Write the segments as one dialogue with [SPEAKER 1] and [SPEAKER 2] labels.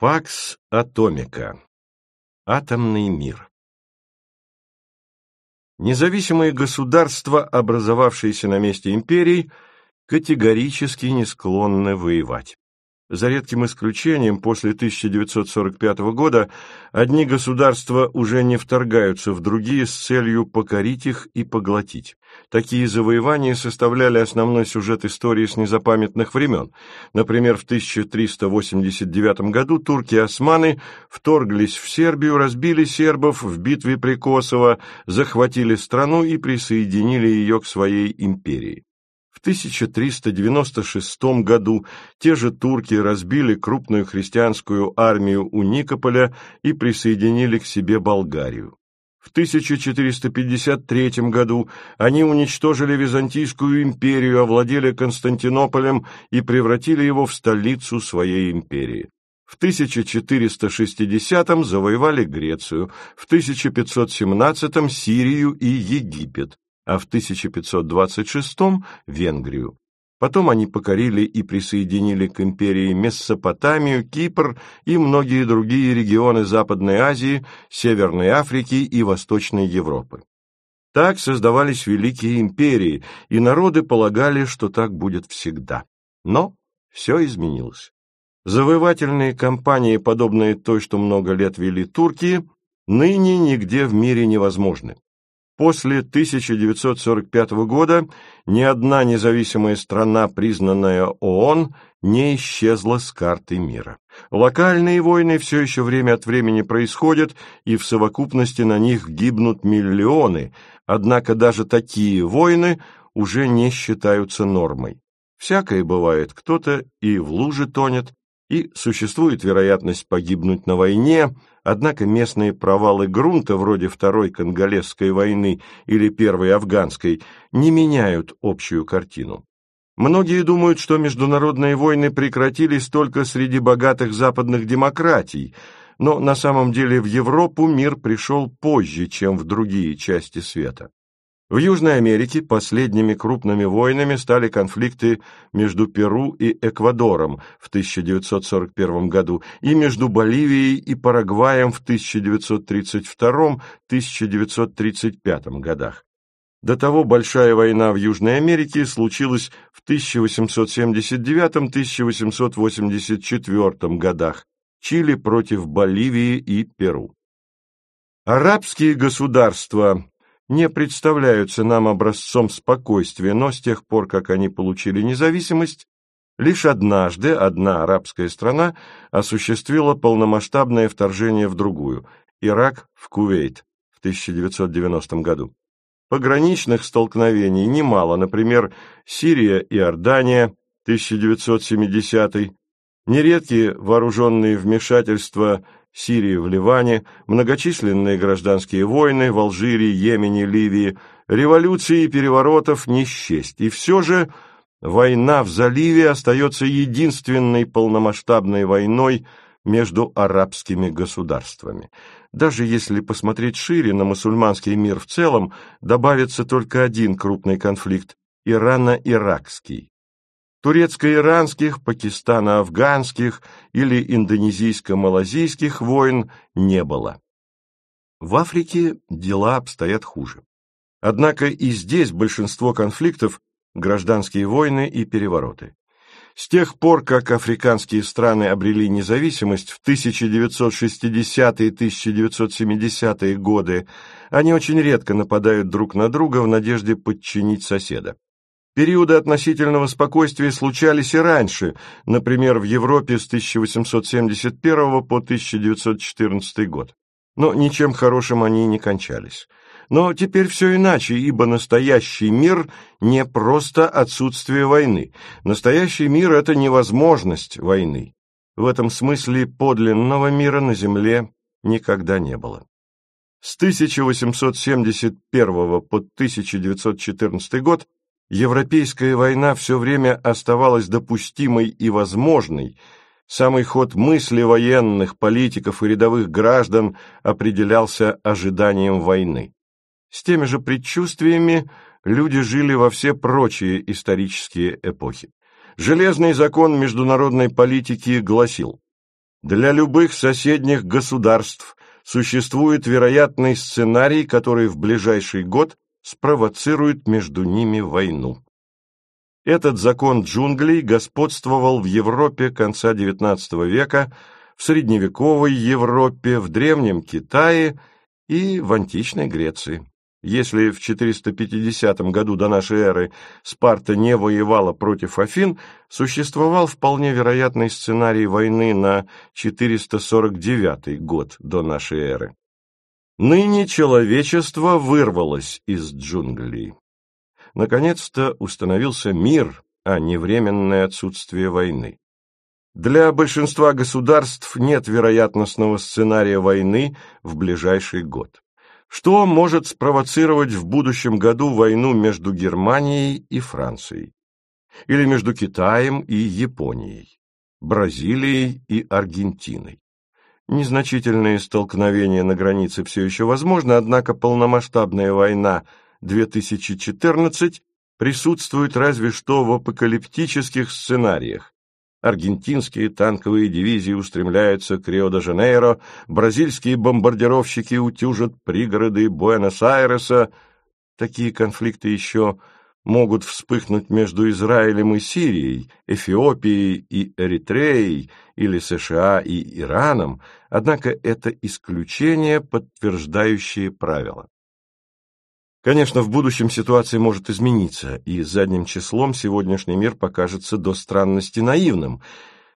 [SPEAKER 1] Пакс Атомика. Атомный мир. Независимые государства, образовавшиеся на месте империй, категорически не склонны воевать. За редким исключением, после 1945 года одни государства уже не вторгаются в другие с целью покорить их и поглотить. Такие завоевания составляли основной сюжет истории с незапамятных времен. Например, в 1389 году турки-османы вторглись в Сербию, разбили сербов в битве при Косово, захватили страну и присоединили ее к своей империи. В 1396 году те же турки разбили крупную христианскую армию у Никополя и присоединили к себе Болгарию. В 1453 году они уничтожили Византийскую империю, овладели Константинополем и превратили его в столицу своей империи. В 1460 завоевали Грецию, в 1517 Сирию и Египет а в 1526 – Венгрию. Потом они покорили и присоединили к империи Месопотамию, Кипр и многие другие регионы Западной Азии, Северной Африки и Восточной Европы. Так создавались великие империи, и народы полагали, что так будет всегда. Но все изменилось. Завоевательные кампании, подобные той, что много лет вели турки, ныне нигде в мире невозможны. После 1945 года ни одна независимая страна, признанная ООН, не исчезла с карты мира. Локальные войны все еще время от времени происходят, и в совокупности на них гибнут миллионы, однако даже такие войны уже не считаются нормой. Всякое бывает, кто-то и в луже тонет, и существует вероятность погибнуть на войне, однако местные провалы грунта, вроде Второй Конголезской войны или Первой Афганской, не меняют общую картину. Многие думают, что международные войны прекратились только среди богатых западных демократий, но на самом деле в Европу мир пришел позже, чем в другие части света. В Южной Америке последними крупными войнами стали конфликты между Перу и Эквадором в 1941 году и между Боливией и Парагваем в 1932-1935 годах. До того Большая война в Южной Америке случилась в 1879-1884 годах, Чили против Боливии и Перу. Арабские государства не представляются нам образцом спокойствия, но с тех пор, как они получили независимость, лишь однажды одна арабская страна осуществила полномасштабное вторжение в другую – Ирак в Кувейт в 1990 году. Пограничных столкновений немало, например, Сирия и Иордания, 1970 нередкие вооруженные вмешательства – Сирии в Ливане, многочисленные гражданские войны в Алжире, Йемене, Ливии, революции и переворотов не счесть. И все же война в заливе остается единственной полномасштабной войной между арабскими государствами. Даже если посмотреть шире на мусульманский мир в целом, добавится только один крупный конфликт – Ирано-Иракский турецко-иранских, пакистано-афганских или индонезийско-малазийских войн не было. В Африке дела обстоят хуже. Однако и здесь большинство конфликтов – гражданские войны и перевороты. С тех пор, как африканские страны обрели независимость в 1960-е и 1970-е годы, они очень редко нападают друг на друга в надежде подчинить соседа. Периоды относительного спокойствия случались и раньше, например, в Европе с 1871 по 1914 год. Но ничем хорошим они не кончались. Но теперь все иначе, ибо настоящий мир не просто отсутствие войны. Настоящий мир – это невозможность войны. В этом смысле подлинного мира на Земле никогда не было. С 1871 по 1914 год Европейская война все время оставалась допустимой и возможной, самый ход мысли военных, политиков и рядовых граждан определялся ожиданием войны. С теми же предчувствиями люди жили во все прочие исторические эпохи. Железный закон международной политики гласил Для любых соседних государств существует вероятный сценарий, который в ближайший год спровоцирует между ними войну. Этот закон джунглей господствовал в Европе конца XIX века, в средневековой Европе, в Древнем Китае и в античной Греции. Если в 450 году до нашей эры Спарта не воевала против Афин, существовал вполне вероятный сценарий войны на 449 год до нашей эры. Ныне человечество вырвалось из джунглей. Наконец-то установился мир, а не временное отсутствие войны. Для большинства государств нет вероятностного сценария войны в ближайший год. Что может спровоцировать в будущем году войну между Германией и Францией? Или между Китаем и Японией? Бразилией и Аргентиной? Незначительные столкновения на границе все еще возможны, однако полномасштабная война 2014 присутствует разве что в апокалиптических сценариях. Аргентинские танковые дивизии устремляются к Рио-де-Жанейро, бразильские бомбардировщики утюжат пригороды Буэнос-Айреса. Такие конфликты еще могут вспыхнуть между Израилем и Сирией, Эфиопией и Эритреей или США и Ираном, однако это исключение, подтверждающее правила. Конечно, в будущем ситуация может измениться, и задним числом сегодняшний мир покажется до странности наивным.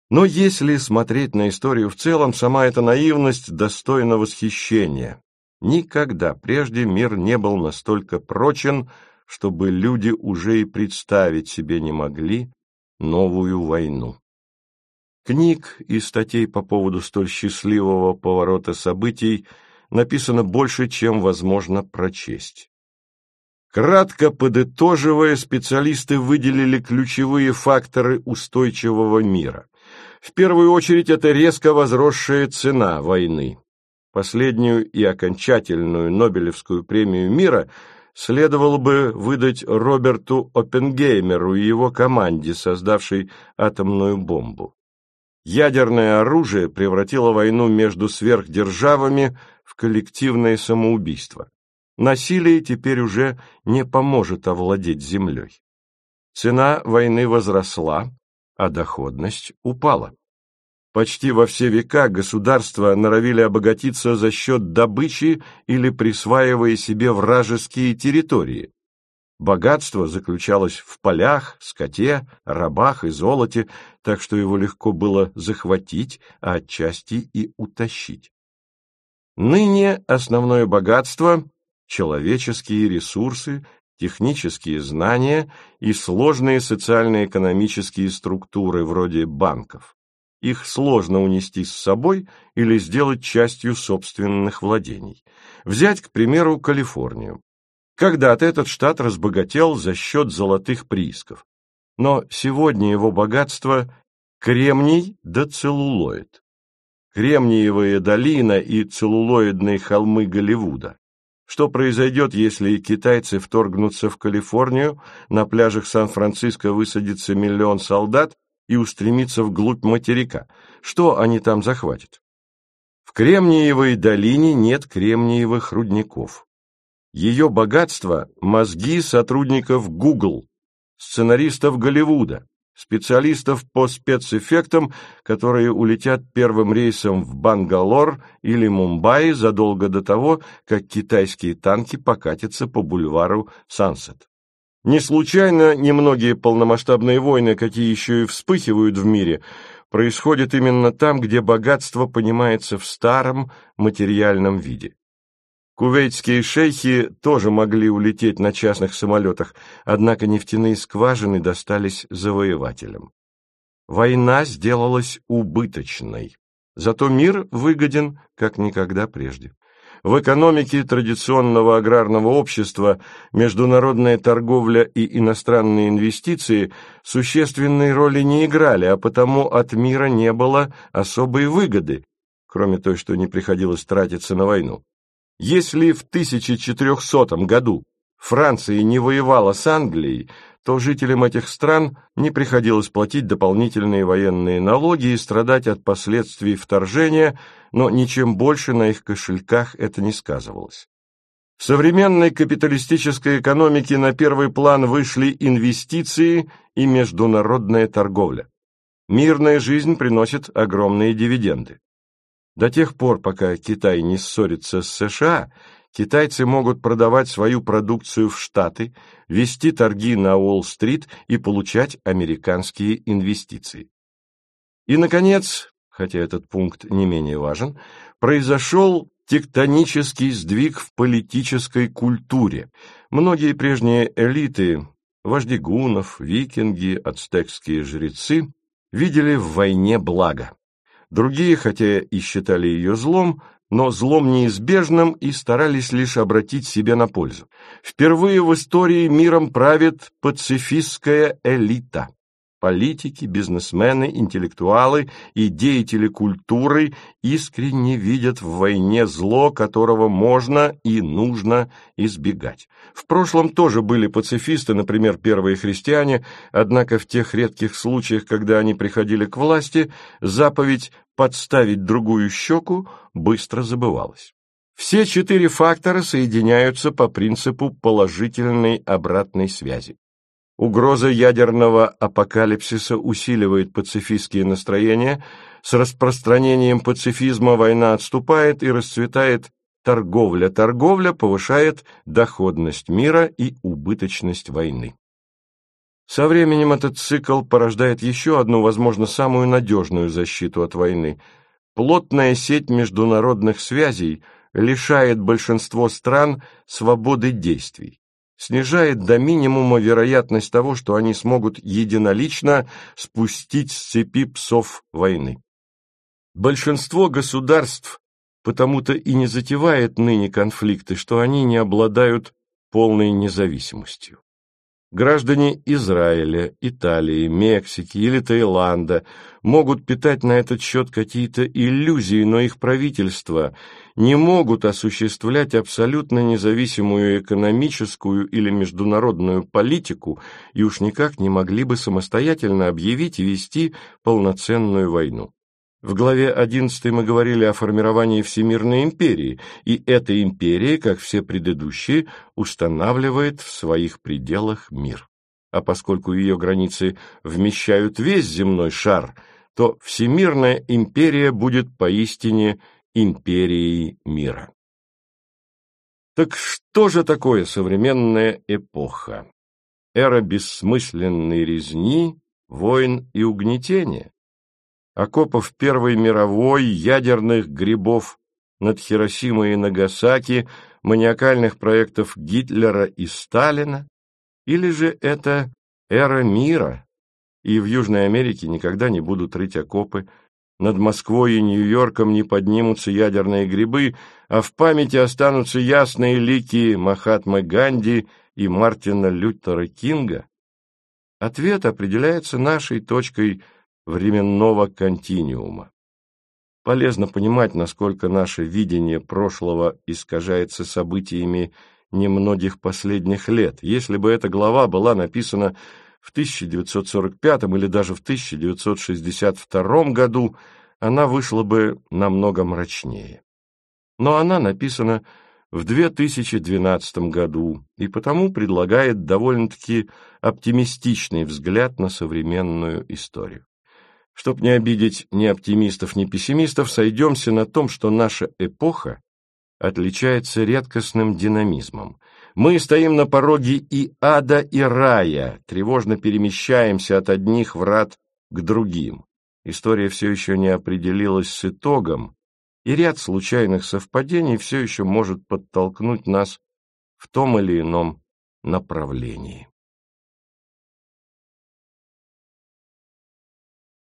[SPEAKER 1] Но если смотреть на историю в целом, сама эта наивность достойна восхищения. Никогда прежде мир не был настолько прочен, чтобы люди уже и представить себе не могли новую войну. Книг и статей по поводу столь счастливого поворота событий написано больше, чем возможно прочесть. Кратко подытоживая, специалисты выделили ключевые факторы устойчивого мира. В первую очередь это резко возросшая цена войны. Последнюю и окончательную Нобелевскую премию мира – следовало бы выдать Роберту Оппенгеймеру и его команде, создавшей атомную бомбу. Ядерное оружие превратило войну между сверхдержавами в коллективное самоубийство. Насилие теперь уже не поможет овладеть землей. Цена войны возросла, а доходность упала. Почти во все века государства норовили обогатиться за счет добычи или присваивая себе вражеские территории. Богатство заключалось в полях, скоте, рабах и золоте, так что его легко было захватить, а отчасти и утащить. Ныне основное богатство – человеческие ресурсы, технические знания и сложные социально-экономические структуры вроде банков. Их сложно унести с собой или сделать частью собственных владений. Взять, к примеру, Калифорнию. Когда-то этот штат разбогател за счет золотых приисков. Но сегодня его богатство – кремний да целлулоид. Кремниевая долина и целлулоидные холмы Голливуда. Что произойдет, если китайцы вторгнутся в Калифорнию, на пляжах Сан-Франциско высадится миллион солдат, и устремиться вглубь материка. Что они там захватят? В Кремниевой долине нет кремниевых рудников. Ее богатство – мозги сотрудников Google, сценаристов Голливуда, специалистов по спецэффектам, которые улетят первым рейсом в Бангалор или Мумбаи задолго до того, как китайские танки покатятся по бульвару Сансет. Не случайно немногие полномасштабные войны, какие еще и вспыхивают в мире, происходят именно там, где богатство понимается в старом материальном виде. Кувейтские шейхи тоже могли улететь на частных самолетах, однако нефтяные скважины достались завоевателям. Война сделалась убыточной, зато мир выгоден, как никогда прежде. В экономике традиционного аграрного общества международная торговля и иностранные инвестиции существенной роли не играли, а потому от мира не было особой выгоды, кроме той, что не приходилось тратиться на войну. Если в 1400 году Франция не воевала с Англией, то жителям этих стран не приходилось платить дополнительные военные налоги и страдать от последствий вторжения, но ничем больше на их кошельках это не сказывалось. В современной капиталистической экономике на первый план вышли инвестиции и международная торговля. Мирная жизнь приносит огромные дивиденды. До тех пор, пока Китай не ссорится с США, китайцы могут продавать свою продукцию в Штаты, вести торги на Уолл-стрит и получать американские инвестиции. И, наконец, хотя этот пункт не менее важен, произошел тектонический сдвиг в политической культуре. Многие прежние элиты, вожди гунов, викинги, ацтекские жрецы, видели в войне благо. Другие, хотя и считали ее злом, но злом неизбежным и старались лишь обратить себе на пользу. Впервые в истории миром правит пацифистская элита. Политики, бизнесмены, интеллектуалы и деятели культуры искренне видят в войне зло, которого можно и нужно избегать. В прошлом тоже были пацифисты, например, первые христиане, однако в тех редких случаях, когда они приходили к власти, заповедь подставить другую щеку быстро забывалась. Все четыре фактора соединяются по принципу положительной обратной связи. Угроза ядерного апокалипсиса усиливает пацифистские настроения, с распространением пацифизма война отступает и расцветает торговля. Торговля повышает доходность мира и убыточность войны. Со временем этот цикл порождает еще одну, возможно, самую надежную защиту от войны. Плотная сеть международных связей лишает большинство стран свободы действий, снижает до минимума вероятность того, что они смогут единолично спустить с цепи псов войны. Большинство государств потому-то и не затевает ныне конфликты, что они не обладают полной независимостью. Граждане Израиля, Италии, Мексики или Таиланда могут питать на этот счет какие-то иллюзии, но их правительства не могут осуществлять абсолютно независимую экономическую или международную политику и уж никак не могли бы самостоятельно объявить и вести полноценную войну. В главе 11 мы говорили о формировании Всемирной империи, и эта империя, как все предыдущие, устанавливает в своих пределах мир. А поскольку ее границы вмещают весь земной шар, то Всемирная империя будет поистине империей мира. Так что же такое современная эпоха? Эра бессмысленной резни, войн и угнетения? Окопов Первой мировой, ядерных грибов над Хиросимой и Нагасаки, маниакальных проектов Гитлера и Сталина? Или же это эра мира, и в Южной Америке никогда не будут рыть окопы, над Москвой и Нью-Йорком не поднимутся ядерные грибы, а в памяти останутся ясные лики Махатмы Ганди и Мартина Лютера Кинга? Ответ определяется нашей точкой временного континиума. Полезно понимать, насколько наше видение прошлого искажается событиями немногих последних лет. Если бы эта глава была написана в 1945 или даже в 1962 году, она вышла бы намного мрачнее. Но она написана в 2012 году и потому предлагает довольно-таки оптимистичный взгляд на современную историю. Чтоб не обидеть ни оптимистов, ни пессимистов, сойдемся на том, что наша эпоха отличается редкостным динамизмом. Мы стоим на пороге и ада, и рая, тревожно перемещаемся от одних врат к другим. История все еще не определилась с итогом, и ряд случайных совпадений все еще может подтолкнуть нас в том или ином направлении.